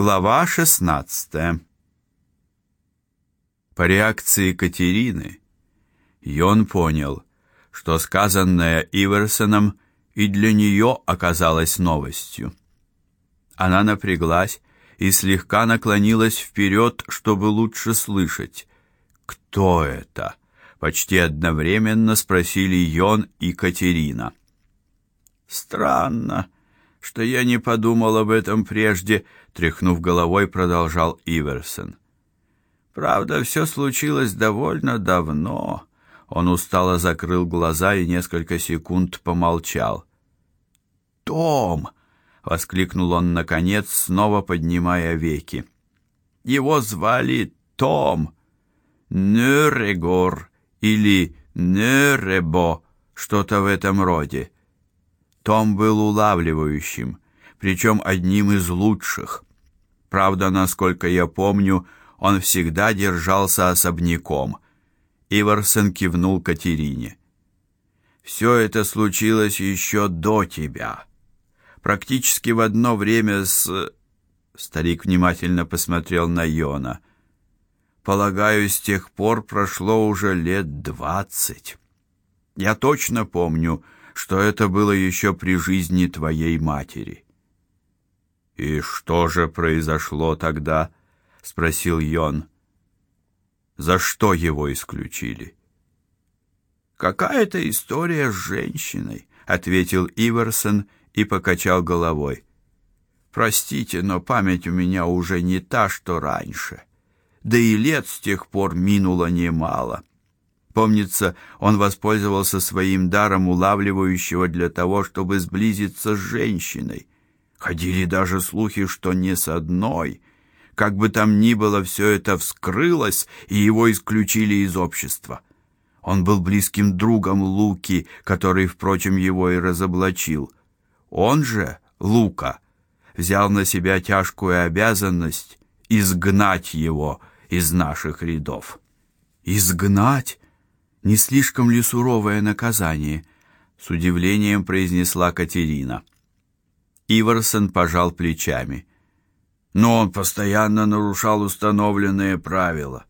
Глава 16. По реакции Катерины Йон понял, что сказанное Иверсоном и для нее оказалось новостью. Она напряглась и слегка наклонилась вперед, чтобы лучше слышать. «Кто это?» — почти одновременно спросили Йон и Катерина. «Странно», что я не подумал об этом прежде, тряхнув головой, продолжал Иверсон. Правда, все случилось довольно давно. Он устало закрыл глаза и несколько секунд помолчал. Том, воскликнул он наконец, снова поднимая веки. Его звали Том Нюрегор или Нюребо, что-то в этом роде. Том был улавливающим, причем одним из лучших. Правда, насколько я помню, он всегда держался особняком. Иварсон кивнул Катерине. Все это случилось еще до тебя. Практически в одно время с Старик внимательно посмотрел на Йона. Полагаю, с тех пор прошло уже лет двадцать. Я точно помню, что это было еще при жизни твоей матери. И что же произошло тогда? спросил Йон. За что его исключили? Какая-то история с женщиной, ответил Иверсон и покачал головой. Простите, но память у меня уже не та, что раньше. Да и лет с тех пор минуло немало. Помнится, он воспользовался своим даром улавливающего для того, чтобы сблизиться с женщиной. Ходили даже слухи, что не с одной. Как бы там ни было, все это вскрылось, и его исключили из общества. Он был близким другом Луки, который, впрочем, его и разоблачил. Он же, Лука, взял на себя тяжкую обязанность изгнать его из наших рядов. Изгнать? Не слишком ли суровое наказание? с удивлением произнесла Катерина. Иварсон пожал плечами. Но он постоянно нарушал установленные правила.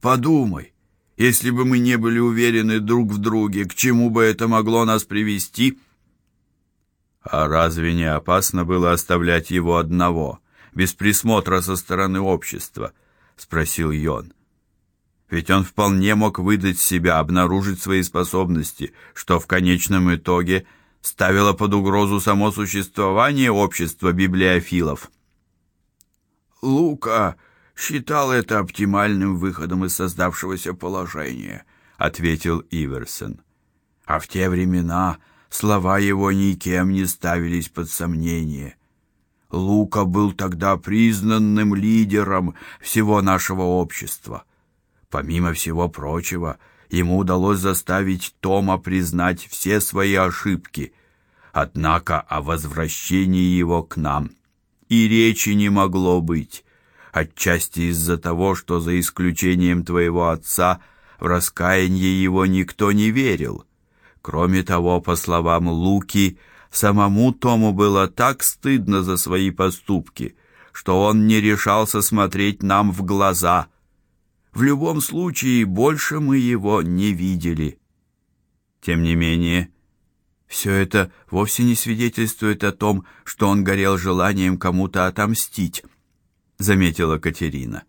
Подумай, если бы мы не были уверены друг в друге, к чему бы это могло нас привести? А разве не опасно было оставлять его одного, без присмотра со стороны общества, спросил Йон. Ведь он вполне мог выдать себя, обнаружить свои способности, что в конечном итоге ставило под угрозу само существование общества библиофилов. Лука считал это оптимальным выходом из создавшегося положения, ответил Иверсон. А в те времена слова его никем не ставились под сомнение. Лука был тогда признанным лидером всего нашего общества. Помимо всего прочего, ему удалось заставить Тома признать все свои ошибки. Однако о возвращении его к нам и речи не могло быть, отчасти из-за того, что за исключением твоего отца в раскаяние его никто не верил. Кроме того, по словам Луки, самому Тому было так стыдно за свои поступки, что он не решался смотреть нам в глаза — в любом случае, больше мы его не видели. Тем не менее, все это вовсе не свидетельствует о том, что он горел желанием кому-то отомстить, заметила Катерина.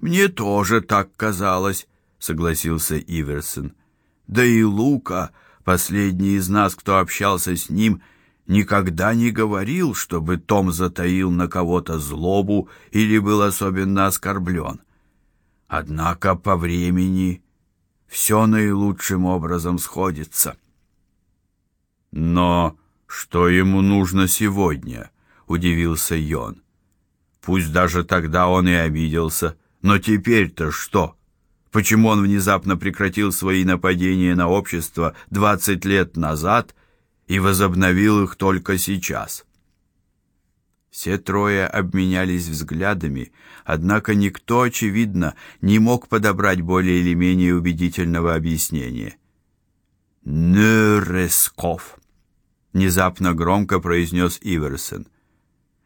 Мне тоже так казалось, согласился Иверсон. Да и Лука, последний из нас, кто общался с ним, никогда не говорил, чтобы Том затаил на кого-то злобу или был особенно оскорблен. Однако по времени все наилучшим образом сходится. Но что ему нужно сегодня? удивился Йон. Пусть даже тогда он и обиделся, но теперь-то что? Почему он внезапно прекратил свои нападения на общество двадцать лет назад и возобновил их только сейчас? Все трое обменялись взглядами, однако никто, очевидно, не мог подобрать более или менее убедительного объяснения. «Нересков», — внезапно громко произнес Иверсон.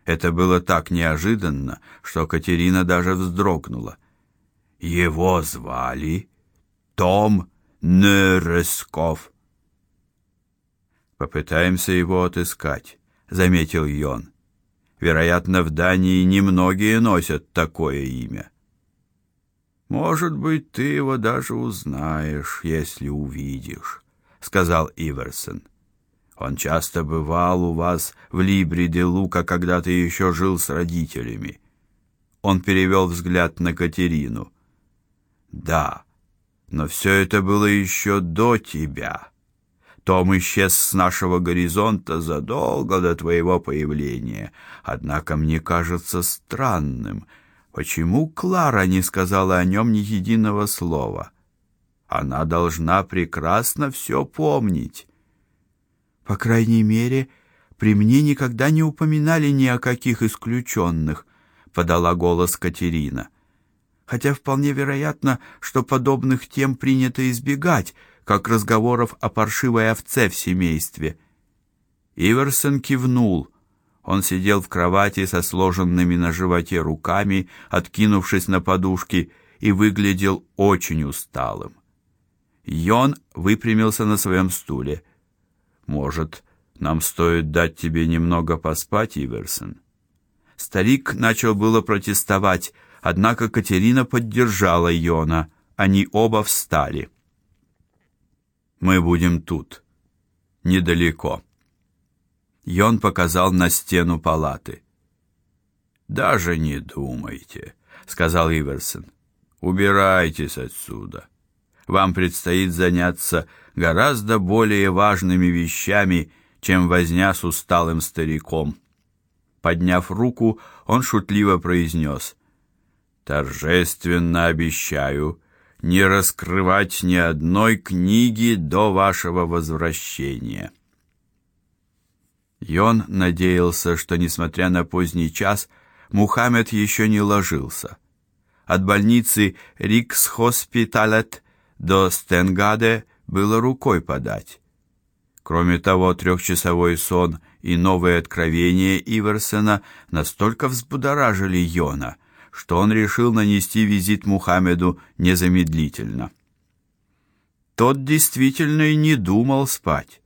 Это было так неожиданно, что Катерина даже вздрогнула. Его звали Том Нересков. Попытаемся его отыскать, заметил Йон. Вероятно, в Дании немногие носят такое имя. Может быть, ты его даже узнаешь, если увидишь, сказал Иверсон. Он часто бывал у вас в Либриде Лука, когда ты еще жил с родителями. Он перевел взгляд на Катерину. Да. Но все это было еще до тебя. Том исчез с нашего горизонта задолго до твоего появления. Однако мне кажется странным, почему Клара не сказала о нем ни единого слова. Она должна прекрасно все помнить. По крайней мере, при мне никогда не упоминали ни о каких исключенных, подала голос Катерина. Хотя вполне вероятно, что подобных тем принято избегать, как разговоров о паршивой овце в семействе. Иверсон кивнул. Он сидел в кровати со сложенными на животе руками, откинувшись на подушки, и выглядел очень усталым. Йон выпрямился на своем стуле. Может, нам стоит дать тебе немного поспать, Иверсон? Старик начал было протестовать, однако Катерина поддержала Йона. Они оба встали. Мы будем тут, недалеко. Йон показал на стену палаты. Даже не думайте, сказал Иверсон. Убирайтесь отсюда. Вам предстоит заняться гораздо более важными вещами, чем возня с усталым стариком. Подняв руку, он шутливо произнес: "Торжественно обещаю не раскрывать ни одной книги до вашего возвращения". Йон надеялся, что несмотря на поздний час, Мухаммед еще не ложился. От больницы Рикс-Хоспиталет до Стенгаде было рукой подать. Кроме того, трехчасовой сон и новые откровения Иверсена настолько взбудоражили Йона, что он решил нанести визит Мухаммеду незамедлительно. Тот действительно и не думал спать.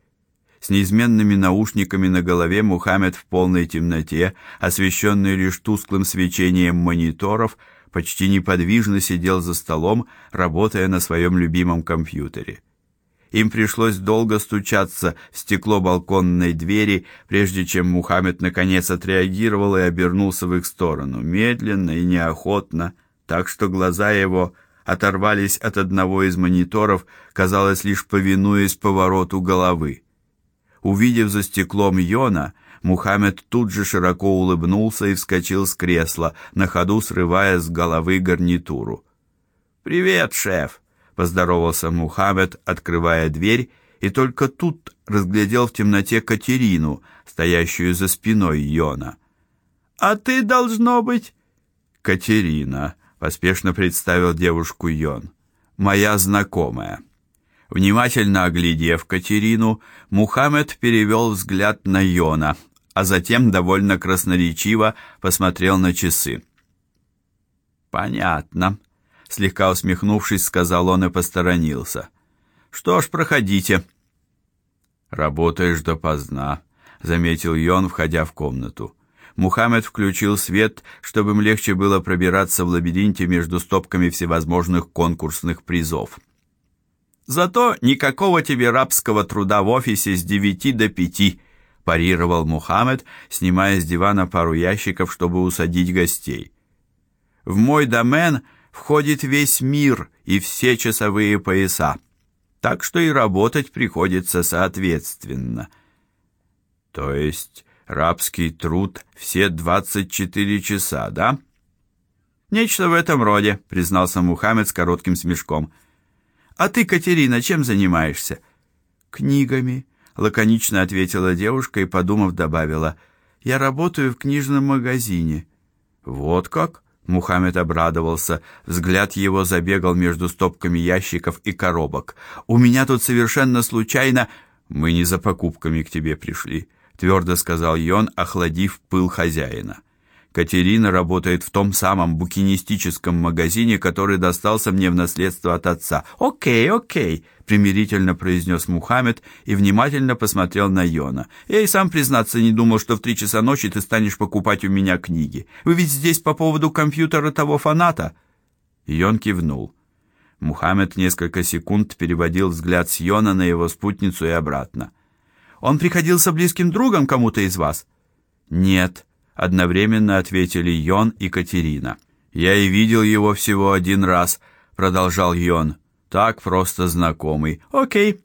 С неизменными наушниками на голове Мухаммед в полной темноте, освещенный лишь тусклым свечением мониторов, почти неподвижно сидел за столом, работая на своем любимом компьютере. Им пришлось долго стучаться в стекло балконной двери, прежде чем Мухаммед наконец отреагировал и обернулся в их сторону, медленно и неохотно, так что глаза его оторвались от одного из мониторов, казалось, лишь повинуясь повороту головы. Увидев за стеклом Йона, Мухаммед тут же широко улыбнулся и вскочил с кресла, на ходу срывая с головы гарнитуру. "Привет, шеф", поздоровался Мухаммед, открывая дверь, и только тут разглядел в темноте Катерину, стоящую за спиной Йона. "А ты должно быть Катерина", поспешно представил девушку Йон. "Моя знакомая". Внимательно оглядев Катерину, Мухаммед перевел взгляд на Йона, а затем довольно красноречиво посмотрел на часы. Понятно, слегка усмехнувшись, сказал он и посторонился. Что ж, проходите. Работаешь допоздна, заметил Йон, входя в комнату. Мухаммед включил свет, чтобы им легче было пробираться в лабиринте между стопками всевозможных конкурсных призов. Зато никакого тебе рабского труда в офисе с девяти до пяти, парировал Мухаммед, снимая с дивана пару ящиков, чтобы усадить гостей. В мой домен входит весь мир и все часовые пояса. Так что и работать приходится соответственно. То есть рабский труд все двадцать четыре часа, да? Нечто в этом роде, признался Мухаммед с коротким смешком. А ты, Катерина, чем занимаешься? Книгами, лаконично ответила девушка и, подумав, добавила: Я работаю в книжном магазине. Вот как? Мухаммед обрадовался. Взгляд его забегал между стопками ящиков и коробок. У меня тут совершенно случайно мы не за покупками к тебе пришли, твердо сказал Йон, охладив пыл хозяина. Катерина работает в том самом букинистическом магазине, который достался мне в наследство от отца. О'кей, о'кей, примирительно произнес Мухаммед и внимательно посмотрел на Йона. Я и сам признаться не думал, что в три часа ночи ты станешь покупать у меня книги. Вы ведь здесь по поводу компьютера того фаната. Йон кивнул. Мухаммед несколько секунд переводил взгляд с Йона на его спутницу и обратно. Он приходился близким другом кому-то из вас? Нет, одновременно ответили Йон и Катерина. Я и видел его всего один раз, продолжал Йон. Так просто знакомый. О'кей,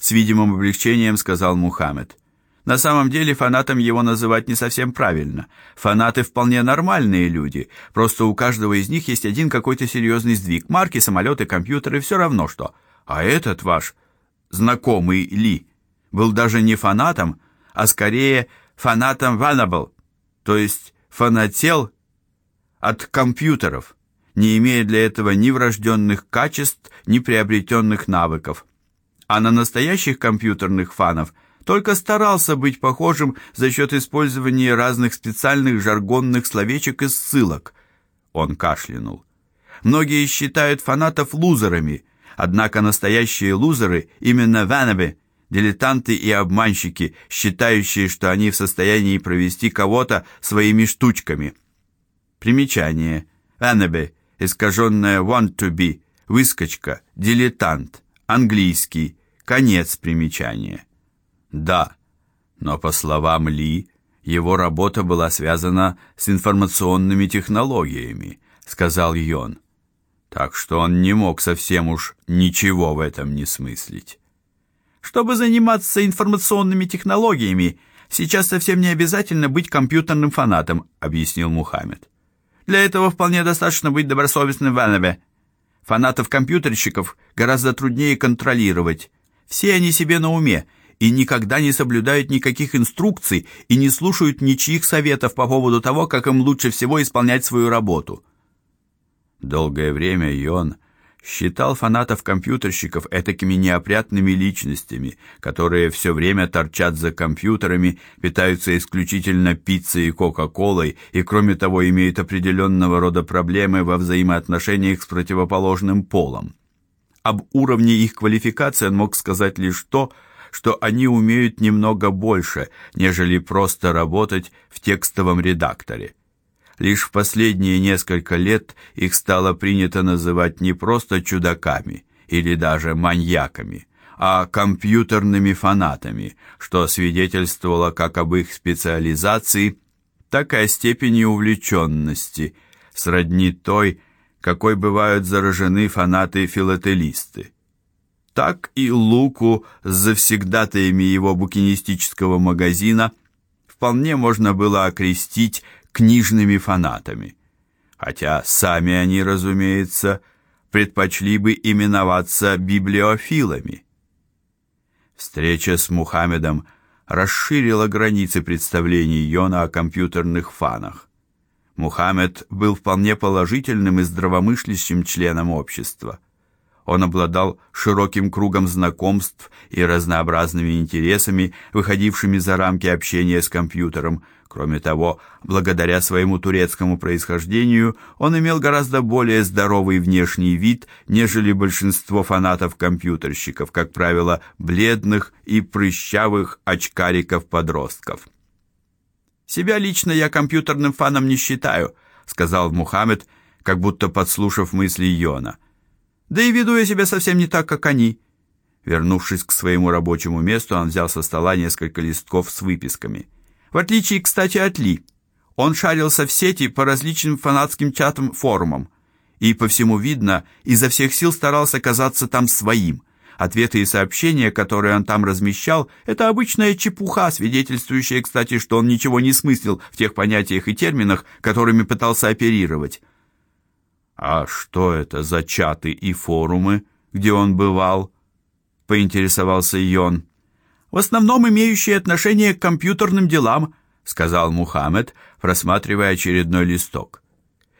с видимым облегчением сказал Мухаммед. На самом деле фанатом его называть не совсем правильно. Фанаты вполне нормальные люди. Просто у каждого из них есть один какой-то серьезный сдвиг. Марки, самолеты, компьютеры, все равно что. А этот ваш знакомый Ли был даже не фанатом, а скорее фанатом Vanable, то есть фанател от компьютеров, не имея для этого ни врожденных качеств, ни приобретенных навыков. А на настоящих компьютерных фанов только старался быть похожим за счет использования разных специальных жаргонных словечек и ссылок. Он кашлянул. Многие считают фанатов лузерами, однако настоящие лузеры именно ванабе дилетанты и обманщики, считающие, что они в состоянии провести кого-то своими штучками. Примечание. Wannabe, искаженное want to be, выскочка, дилетант, английский, конец примечания. Да, но по словам Ли, его работа была связана с информационными технологиями, сказал Йон. Так что он не мог совсем уж ничего в этом не смыслить. Чтобы заниматься информационными технологиями, сейчас совсем не обязательно быть компьютерным фанатом, объяснил Мухаммед. Для этого вполне достаточно быть добросовестным в Анабе. Фанатов компьютерщиков гораздо труднее контролировать. Все они себе на уме и никогда не соблюдают никаких инструкций и не слушают ничьих советов по поводу того, как им лучше всего исполнять свою работу. Долгое время Йон считал фанатов-компьютерщиков этакими неопрятными личностями, которые все время торчат за компьютерами, питаются исключительно пиццей и кока-колой и, кроме того, имеют определенного рода проблемы во взаимоотношениях с противоположным полом. Об уровне их квалификации он мог сказать лишь то, что они умеют немного больше, нежели просто работать в текстовом редакторе. Лишь в последние несколько лет их стало принято называть не просто чудаками или даже маньяками, а компьютерными фанатами, что свидетельствовало как об их специализации, так и о степени увлеченности, сродни той, какой бывают заражены фанаты-филателисты. Так и Луку с завсегдатаями его букинистического магазина вполне можно было окрестить книжными фанатами, хотя сами они, разумеется, предпочли бы именоваться библиофилами. Встреча с Мухаммедом расширила границы представлений Йона о компьютерных фанах. Мухаммед был вполне положительным и здравомыслящим членом общества. Он обладал широким кругом знакомств и разнообразными интересами, выходившими за рамки общения с компьютером. Кроме того, благодаря своему турецкому происхождению, он имел гораздо более здоровый внешний вид, нежели большинство фанатов-компьютерщиков, как правило, бледных и прыщавых очкариков-подростков. Себя лично я компьютерным фаном не считаю, сказал Мухаммед, как будто подслушав мысли Йона. Да и веду я себя совсем не так, как они. Вернувшись к своему рабочему месту, он взял со стола несколько листков с выписками. В отличие, кстати, от Ли, он шарился в сети по различным фанатским чатам, форумам, и по всему видно, изо всех сил старался казаться там своим. Ответы и сообщения, которые он там размещал, это обычная чепуха, свидетельствующая, кстати, что он ничего не смыслил в тех понятиях и терминах, которыми пытался оперировать. А что это за чаты и форумы, где он бывал? поинтересовался Йон. В основном имеющие отношение к компьютерным делам, сказал Мухаммед, просматривая очередной листок.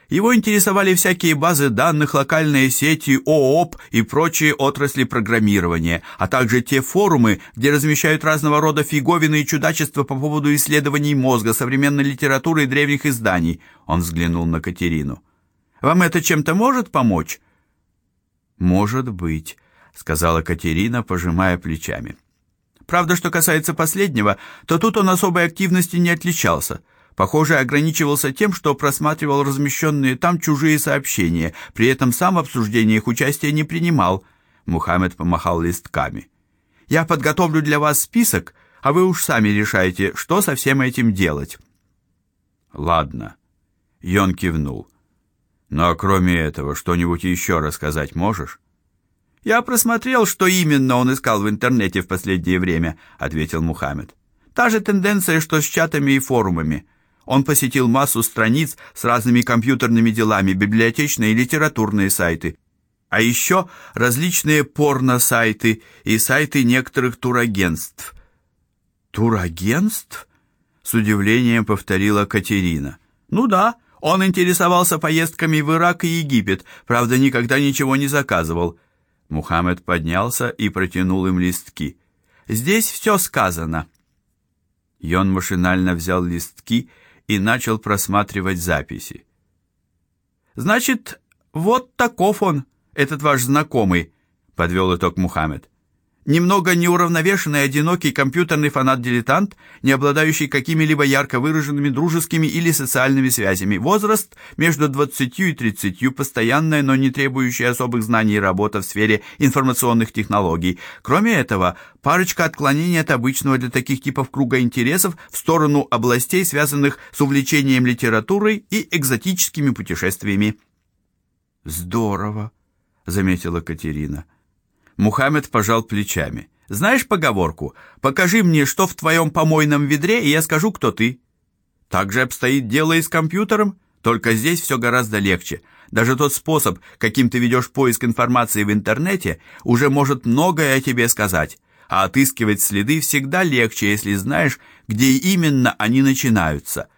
Его интересовали всякие базы данных, локальные сети, ООП и прочие отрасли программирования, а также те форумы, где размещают разного рода фиговины и чудачества по поводу исследований мозга, современной литературы и древних изданий. Он взглянул на Катерину. Вам это чем-то может помочь? Может быть, сказала Катерина, пожимая плечами. Правда, что касается последнего, то тут он особой активности не отличался. Похоже, ограничивался тем, что просматривал размещенные там чужие сообщения, при этом сам в обсуждениях участия не принимал. Мухаммед помахал листками. Я подготовлю для вас список, а вы уж сами решайте, что со всем этим делать. Ладно. Йон кивнул. Но кроме этого, что-нибудь еще рассказать можешь? Я просмотрел, что именно он искал в интернете в последнее время, ответил Мухаммед. Та же тенденция, что с чатами и форумами. Он посетил массу страниц с разными компьютерными делами, библиотечные и литературные сайты, а еще различные порно-сайты и сайты некоторых турагентств. Турагентств? С удивлением повторила Катерина. Ну да, он интересовался поездками в Ирак и Египет, правда, никогда ничего не заказывал. Мухаммед поднялся и протянул им листки. Здесь все сказано. Йон машинально взял листки и начал просматривать записи. Значит, вот таков он, этот ваш знакомый, подвел итог Мухаммед. Немного неуравновешенный, одинокий компьютерный фанат-дилетант, не обладающий какими-либо ярко выраженными дружескими или социальными связями. Возраст между 20 и 30, постоянная, но не требующая особых знаний работа в сфере информационных технологий. Кроме этого, парочка отклонений от обычного для таких типов круга интересов в сторону областей, связанных с увлечением литературой и экзотическими путешествиями. Здорово, заметила Катерина. Мухаммед пожал плечами. Знаешь поговорку: "Покажи мне, что в твоем помойном ведре, и я скажу, кто ты". Так же обстоит дело и с компьютером, только здесь все гораздо легче. Даже тот способ, каким ты ведешь поиск информации в интернете, уже может многое о тебе сказать. А отыскивать следы всегда легче, если знаешь, где именно они начинаются.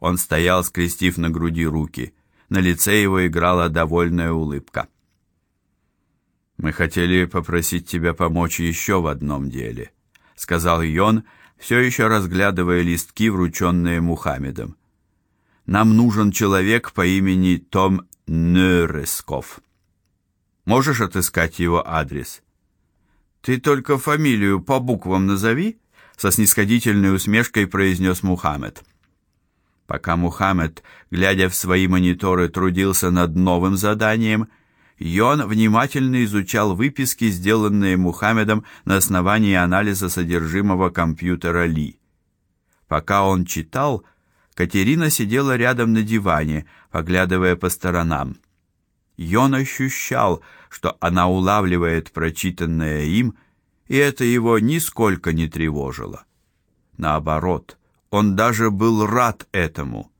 Он стоял, скрестив на груди руки. На лице его играла довольная улыбка. Мы хотели попросить тебя помочь еще в одном деле, сказал Йон, все еще разглядывая листки, врученные Мухаммедом. Нам нужен человек по имени Том Нересков. Можешь отыскать его адрес? Ты только фамилию по буквам назови, со снисходительной усмешкой произнес Мухаммед. Пока Мухаммед, глядя в свои мониторы, трудился над новым заданием, Йон внимательно изучал выписки, сделанные Мухаммедом на основании анализа содержимого компьютера Ли. Пока он читал, Катерина сидела рядом на диване, поглядывая по сторонам. Йон ощущал, что она улавливает прочитанное им, и это его нисколько не тревожило. Наоборот, он даже был рад этому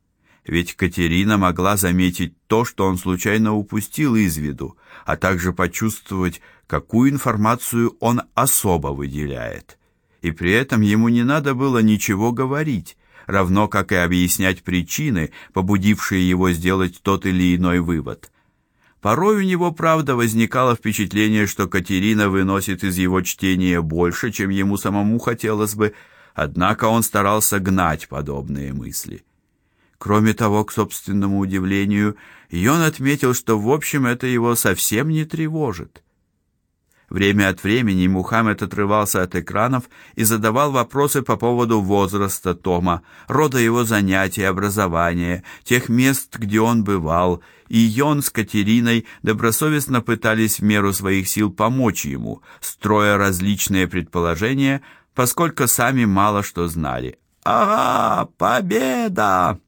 ведь Катерина могла заметить то, что он случайно упустил из виду, а также почувствовать, какую информацию он особо выделяет. И при этом ему не надо было ничего говорить, равно как и объяснять причины, побудившие его сделать тот или иной вывод. Порой у него, правда, возникало впечатление, что Катерина выносит из его чтения больше, чем ему самому хотелось бы, однако он старался гнать подобные мысли. Кроме того, к собственному удивлению, Йон отметил, что в общем это его совсем не тревожит. Время от времени Мухаммед отрывался от экранов и задавал вопросы по поводу возраста Тома, рода его занятий, образования, тех мест, где он бывал, и Йон с Катериной добросовестно пытались в меру своих сил помочь ему, строя различные предположения, поскольку сами мало что знали. «Ага, победа!»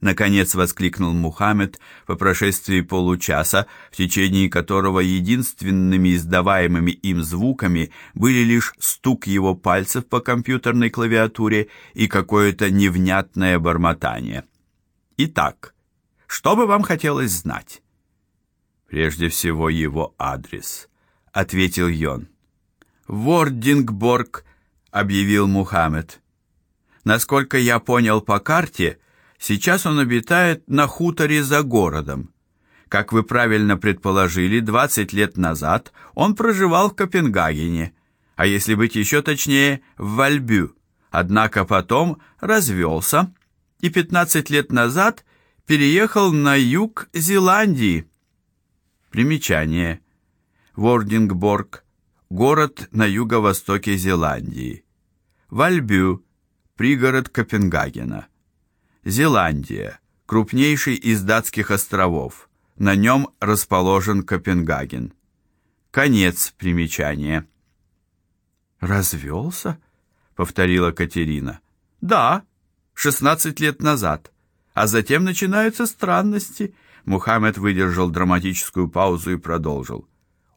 Наконец воскликнул Мухаммед по прошествии получаса, в течение которого единственными издаваемыми им звуками были лишь стук его пальцев по компьютерной клавиатуре и какое-то невнятное бормотание. Итак, что бы вам хотелось знать? Прежде всего его адрес, ответил Йон. Вордингборг, объявил Мухаммед. Насколько я понял по карте, Сейчас он обитает на хуторе за городом. Как вы правильно предположили, 20 лет назад он проживал в Копенгагене, а если быть еще точнее, в Вальбю. Однако потом развелся и 15 лет назад переехал на юг Зеландии. Примечание. Вордингборг город на юго-востоке Зеландии. Вальбю пригород Копенгагена. Зеландия крупнейший из датских островов. На нем расположен Копенгаген. Конец примечания. Развелся? повторила Катерина. Да, шестнадцать лет назад. А затем начинаются странности. Мухаммед выдержал драматическую паузу и продолжил.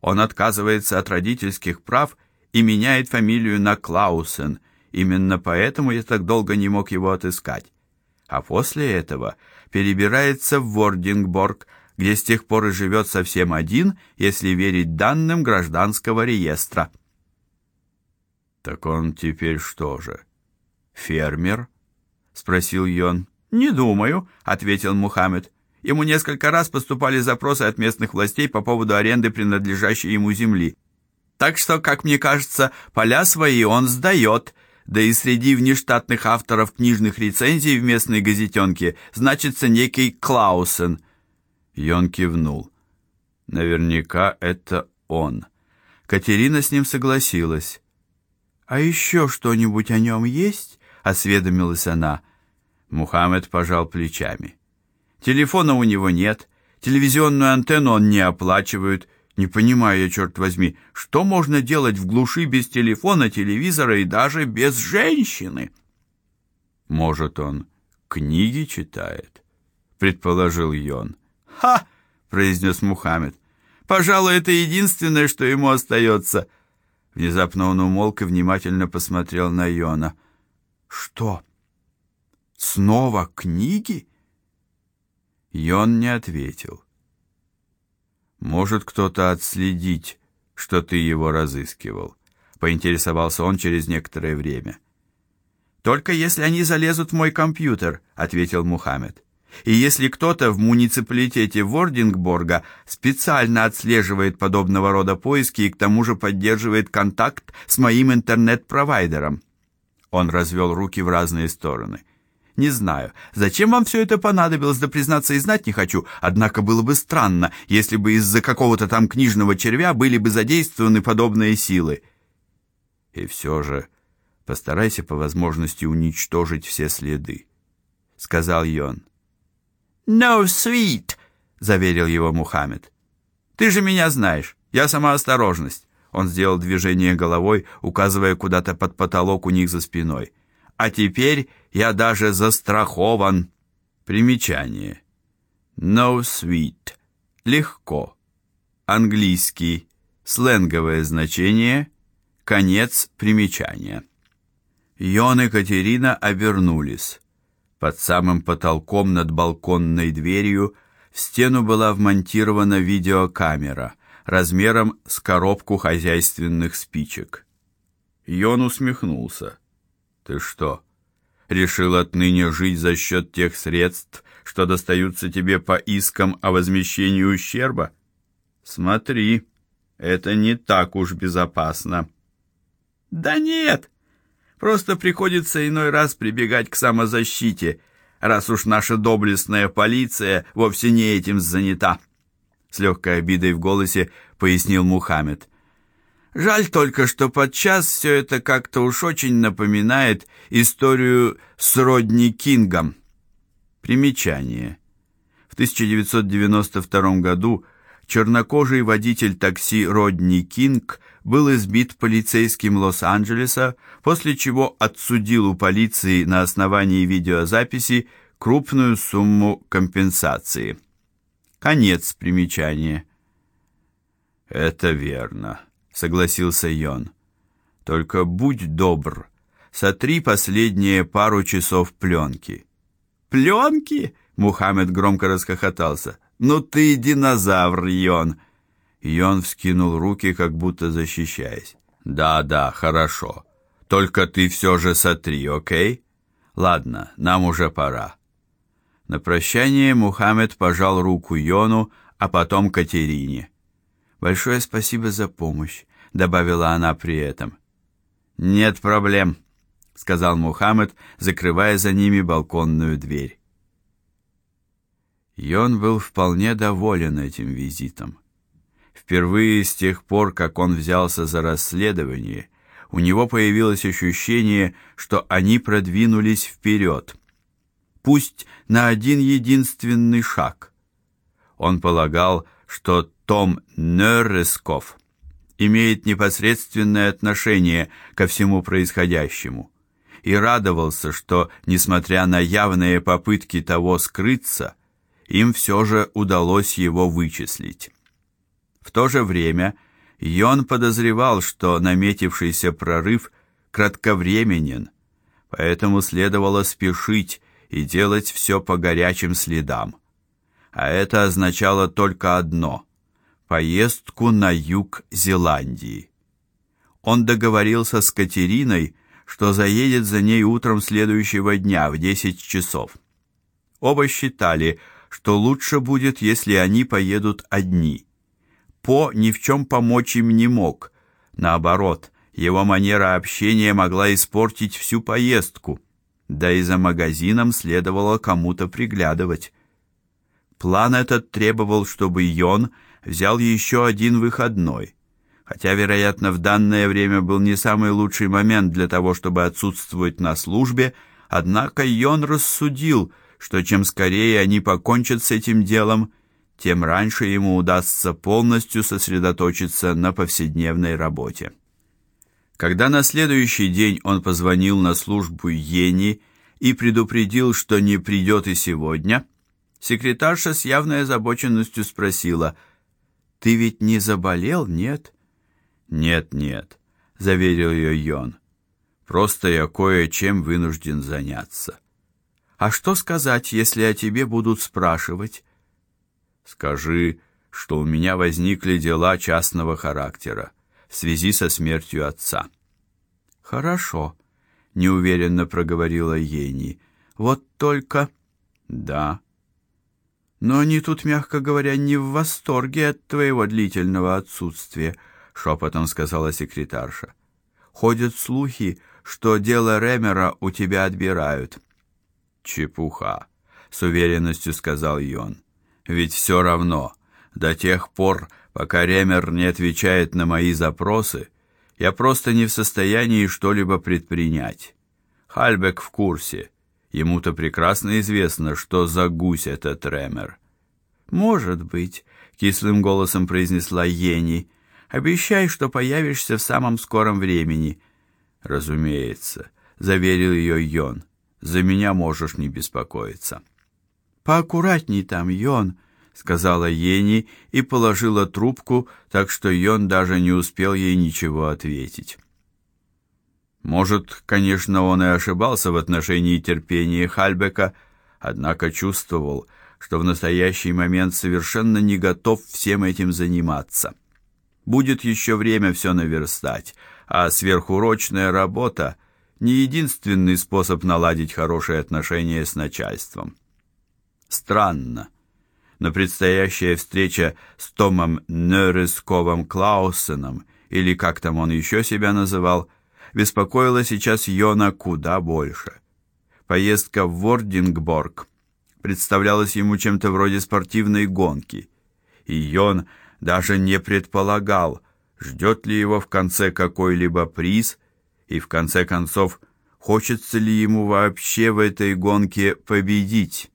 Он отказывается от родительских прав и меняет фамилию на Клаусен. Именно поэтому я так долго не мог его отыскать. А после этого перебирается в Вордингборг, где с тех пор и живет совсем один, если верить данным гражданского реестра. Так он теперь что же? Фермер? спросил Йон. Не думаю, ответил Мухаммед. Ему несколько раз поступали запросы от местных властей по поводу аренды принадлежащей ему земли. Так что, как мне кажется, поля свои он сдает, да и среди внештатных авторов книжных рецензий в местной газетенке значится некий Клаусен. Йон кивнул. Наверняка это он. Катерина с ним согласилась. А еще что-нибудь о нем есть? осведомилась она. Мухаммед пожал плечами. Телефона у него нет, телевизионную антенну он не оплачивает. Не понимаю я, черт возьми, что можно делать в глуши без телефона, телевизора и даже без женщины? Может, он книги читает, предположил Йон. «Ха!» — произнес Мухаммед. «Пожалуй, это единственное, что ему остается». Внезапно он умолк и внимательно посмотрел на Йона. «Что? Снова книги?» Йон не ответил. «Может кто-то отследить, что ты его разыскивал?» — поинтересовался он через некоторое время. «Только если они залезут в мой компьютер», — ответил Мухаммед. И если кто-то в муниципалитете Вордингборга специально отслеживает подобного рода поиски и к тому же поддерживает контакт с моим интернет-провайдером. Он развел руки в разные стороны. Не знаю, зачем вам все это понадобилось, да признаться и знать не хочу, однако было бы странно, если бы из-за какого-то там книжного червя были бы задействованы подобные силы. И все же постарайся по возможности уничтожить все следы, сказал Йон. «No, sweet», — заверил его Мухаммед. «Ты же меня знаешь. Я сама осторожность». Он сделал движение головой, указывая куда-то под потолок у них за спиной. «А теперь я даже застрахован». Примечание. No sweet. Легко. Английский. Сленговое значение. Конец примечания. Йон и Катерина обернулись. Под самым потолком над балконной дверью в стену была вмонтирована видеокамера размером с коробку хозяйственных спичек. Йон усмехнулся. Ты что, решил отныне жить за счет тех средств, что достаются тебе по искам о возмещении ущерба? Смотри, это не так уж безопасно. Да нет, Просто приходится иной раз прибегать к самозащите, раз уж наша доблестная полиция вовсе не этим занята. С легкой обидой в голосе пояснил Мухаммед. Жаль только, что подчас все это как-то уж очень напоминает историю Родни Кингом. Примечание. В 1992 году чернокожий водитель такси Родни Кинг был избит полицейским Лос-Анджелеса, после чего отсудил у полиции на основании видеозаписи крупную сумму компенсации. Конец примечания. Это верно, согласился Йон. Только будь добр, сотри последние пару часов пленки. Пленки? Мухаммед громко расхохотался. Ну ты динозавр, Йон. Йон вскинул руки, как будто защищаясь. Да, да, хорошо. Только ты все же сотри, о'кей? Ладно, нам уже пора. На прощание Мухаммед пожал руку Йону, а потом Катерине. Большое спасибо за помощь, добавила она при этом. Нет проблем, сказал Мухаммед, закрывая за ними балконную дверь. Йон был вполне доволен этим визитом. Впервые с тех пор, как он взялся за расследование, у него появилось ощущение, что они продвинулись вперед. Пусть на один единственный шаг. Он полагал, что Том Нерресков имеет непосредственное отношение ко всему происходящему и радовался, что, несмотря на явные попытки того скрыться, им все же удалось его вычислить. В то же время Йон подозревал, что наметившийся прорыв кратковременен, поэтому следовало спешить и делать все по горячим следам. А это означало только одно поездку на юг Зеландии. Он договорился с Катериной, что заедет за ней утром следующего дня в 10 часов. Оба считали, что лучше будет, если они поедут одни. По ни в чем помочь им не мог. Наоборот, его манера общения могла испортить всю поездку. Да и за магазином следовало кому-то приглядывать. План этот требовал, чтобы Йон взял еще один выходной. Хотя, вероятно, в данное время был не самый лучший момент для того, чтобы отсутствовать на службе, однако Йон рассудил, что чем скорее они покончат с этим делом, тем раньше ему удастся полностью сосредоточиться на повседневной работе. Когда на следующий день он позвонил на службу Ени и предупредил, что не придет и сегодня, секретарша с явной озабоченностью спросила: "Ты ведь не заболел, нет?" "Нет, нет", заверил ее Йон. "Просто я кое-чем вынужден заняться". "А что сказать, если о тебе будут спрашивать?" Скажи, что у меня возникли дела частного характера в связи со смертью отца. Хорошо, неуверенно проговорила Ени. Вот только да. Но они тут, мягко говоря, не в восторге от твоего длительного отсутствия, шепотом сказала секретарша. Ходят слухи, что дело Ремера у тебя отбирают. Чепуха, с уверенностью сказал Йон. Ведь все равно, до тех пор, пока Ремер не отвечает на мои запросы, я просто не в состоянии что-либо предпринять. Хальбек в курсе. Ему-то прекрасно известно, что за гусь этот Ремер. Может быть, кислым голосом произнесла Ени. Обещай, что появишься в самом скором времени. Разумеется, заверил ее Йон. За меня можешь не беспокоиться. Поаккуратней там, Йон, сказала Ени и положила трубку, так что Йон даже не успел ей ничего ответить. Может, конечно, он и ошибался в отношении терпения Хальбека, однако чувствовал, что в настоящий момент совершенно не готов всем этим заниматься. Будет еще время все наверстать, а сверхурочная работа не единственный способ наладить хорошие отношения с начальством. Странно. Но предстоящая встреча с Томом Нересковым Клаусеном, или как там он еще себя называл, беспокоила сейчас Йона куда больше. Поездка в Вордингборг представлялась ему чем-то вроде спортивной гонки, и Йон даже не предполагал, ждет ли его в конце какой-либо приз, и в конце концов, хочется ли ему вообще в этой гонке победить.